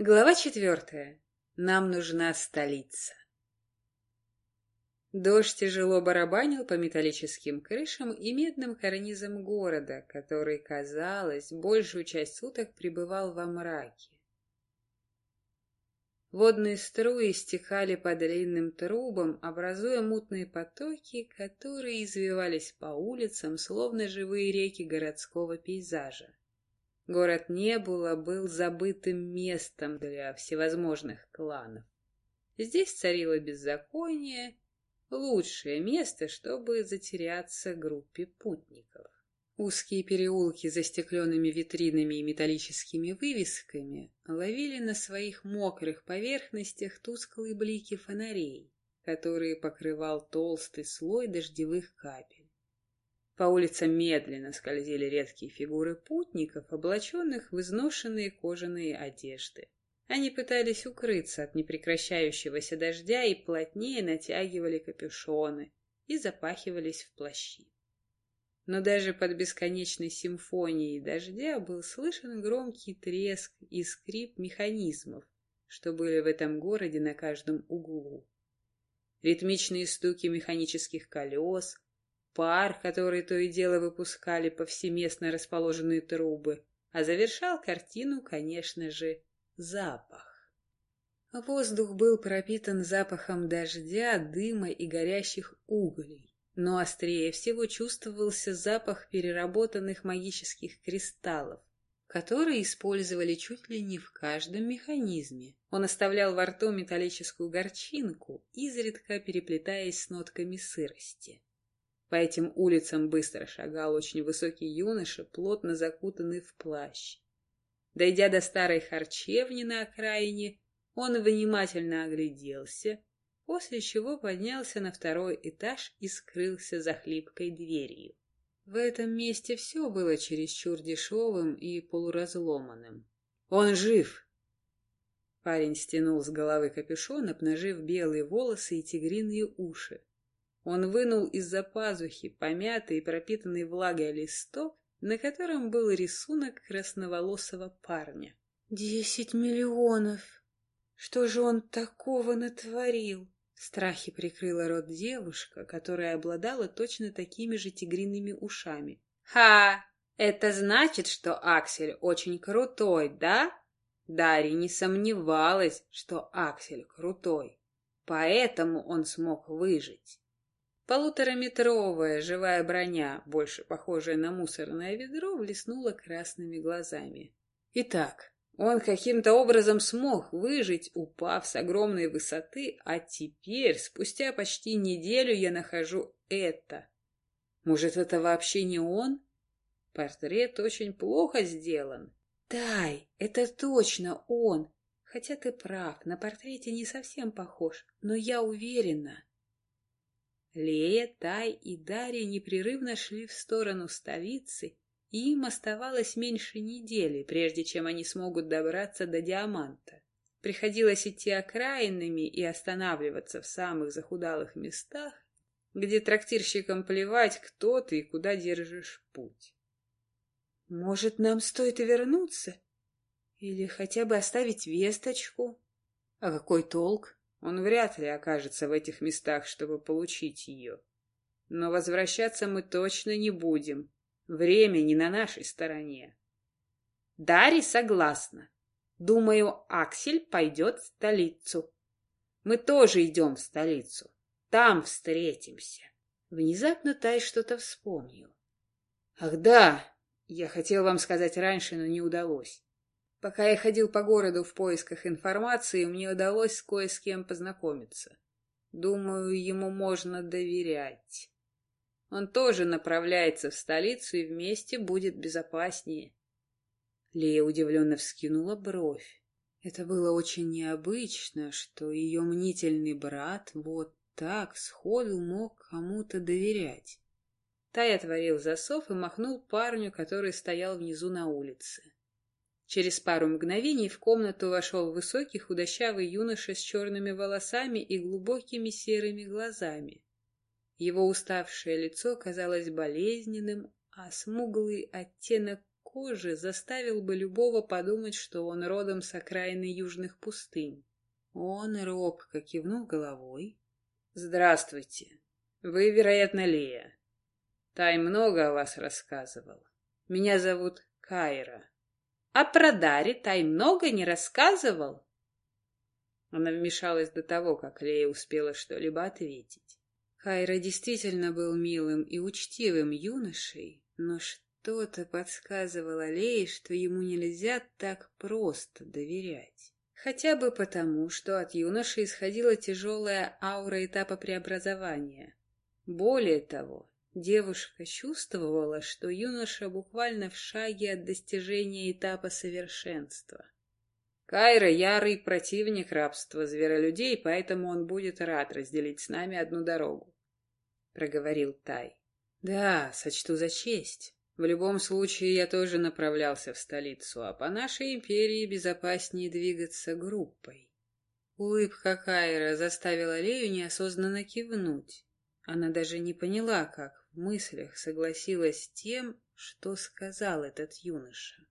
Глава четвертая. Нам нужна столица. Дождь тяжело барабанил по металлическим крышам и медным карнизам города, который, казалось, большую часть суток пребывал во мраке. Водные струи стекали по длинным трубам, образуя мутные потоки, которые извивались по улицам, словно живые реки городского пейзажа. Город Небула был забытым местом для всевозможных кланов. Здесь царило беззаконие, лучшее место, чтобы затеряться группе путников. Узкие переулки с застекленными витринами и металлическими вывесками ловили на своих мокрых поверхностях тусклые блики фонарей, которые покрывал толстый слой дождевых капель. По улицам медленно скользили редкие фигуры путников, облаченных в изношенные кожаные одежды. Они пытались укрыться от непрекращающегося дождя и плотнее натягивали капюшоны и запахивались в плащи. Но даже под бесконечной симфонией дождя был слышен громкий треск и скрип механизмов, что были в этом городе на каждом углу. Ритмичные стуки механических колес, пар, который то и дело выпускали повсеместно расположенные трубы, а завершал картину, конечно же, запах. Воздух был пропитан запахом дождя, дыма и горящих углей, но острее всего чувствовался запах переработанных магических кристаллов, которые использовали чуть ли не в каждом механизме. Он оставлял во рту металлическую горчинку, изредка переплетаясь с нотками сырости. По этим улицам быстро шагал очень высокий юноша, плотно закутанный в плащ. Дойдя до старой харчевни на окраине, он внимательно огляделся, после чего поднялся на второй этаж и скрылся за хлипкой дверью. В этом месте все было чересчур дешевым и полуразломанным. «Он жив!» Парень стянул с головы капюшон, обнажив белые волосы и тигриные уши. Он вынул из-за пазухи помятый и пропитанный влагой листок, на котором был рисунок красноволосого парня. «Десять миллионов! Что же он такого натворил?» В страхе прикрыла рот девушка, которая обладала точно такими же тигриными ушами. «Ха! Это значит, что Аксель очень крутой, да?» Дарья не сомневалась, что Аксель крутой, поэтому он смог выжить. Полутораметровая живая броня, больше похожая на мусорное ведро, блеснула красными глазами. Итак, он каким-то образом смог выжить, упав с огромной высоты, а теперь, спустя почти неделю, я нахожу это. Может, это вообще не он? Портрет очень плохо сделан. Тай, это точно он. Хотя ты прав, на портрете не совсем похож, но я уверена. Лея, Тай и Дарья непрерывно шли в сторону столицы, и им оставалось меньше недели, прежде чем они смогут добраться до Диаманта. Приходилось идти окраинами и останавливаться в самых захудалых местах, где трактирщикам плевать, кто ты и куда держишь путь. Может, нам стоит вернуться? Или хотя бы оставить весточку? А какой толк? Он вряд ли окажется в этих местах, чтобы получить ее. Но возвращаться мы точно не будем. Время не на нашей стороне. Дарья согласна. Думаю, Аксель пойдет в столицу. Мы тоже идем в столицу. Там встретимся. Внезапно Тай что-то вспомнил. Ах да, я хотел вам сказать раньше, но не удалось. Пока я ходил по городу в поисках информации, мне удалось кое с кем познакомиться. Думаю, ему можно доверять. Он тоже направляется в столицу, и вместе будет безопаснее. Лея удивленно вскинула бровь. Это было очень необычно, что ее мнительный брат вот так сходу мог кому-то доверять. Тай отворил засов и махнул парню, который стоял внизу на улице. Через пару мгновений в комнату вошел высокий худощавый юноша с черными волосами и глубокими серыми глазами. Его уставшее лицо казалось болезненным, а смуглый оттенок кожи заставил бы любого подумать, что он родом с окраины южных пустынь. Он робко кивнул головой. «Здравствуйте. Вы, вероятно, Лея. Тай много о вас рассказывал. Меня зовут Кайра». «А про Дари Тай много не рассказывал?» Она вмешалась до того, как Лея успела что-либо ответить. Кайра действительно был милым и учтивым юношей, но что-то подсказывало Лее, что ему нельзя так просто доверять. Хотя бы потому, что от юноши исходила тяжелая аура этапа преобразования. Более того, девушка чувствовала, что юноша буквально в шаге от достижения этапа совершенства. Кайра — ярый противник рабства зверолюдей, поэтому он будет рад разделить с нами одну дорогу, — проговорил Тай. — Да, сочту за честь. В любом случае, я тоже направлялся в столицу, а по нашей империи безопаснее двигаться группой. Улыбка Кайра заставила Лею неосознанно кивнуть. Она даже не поняла, как мыслях согласилась с тем, что сказал этот юноша.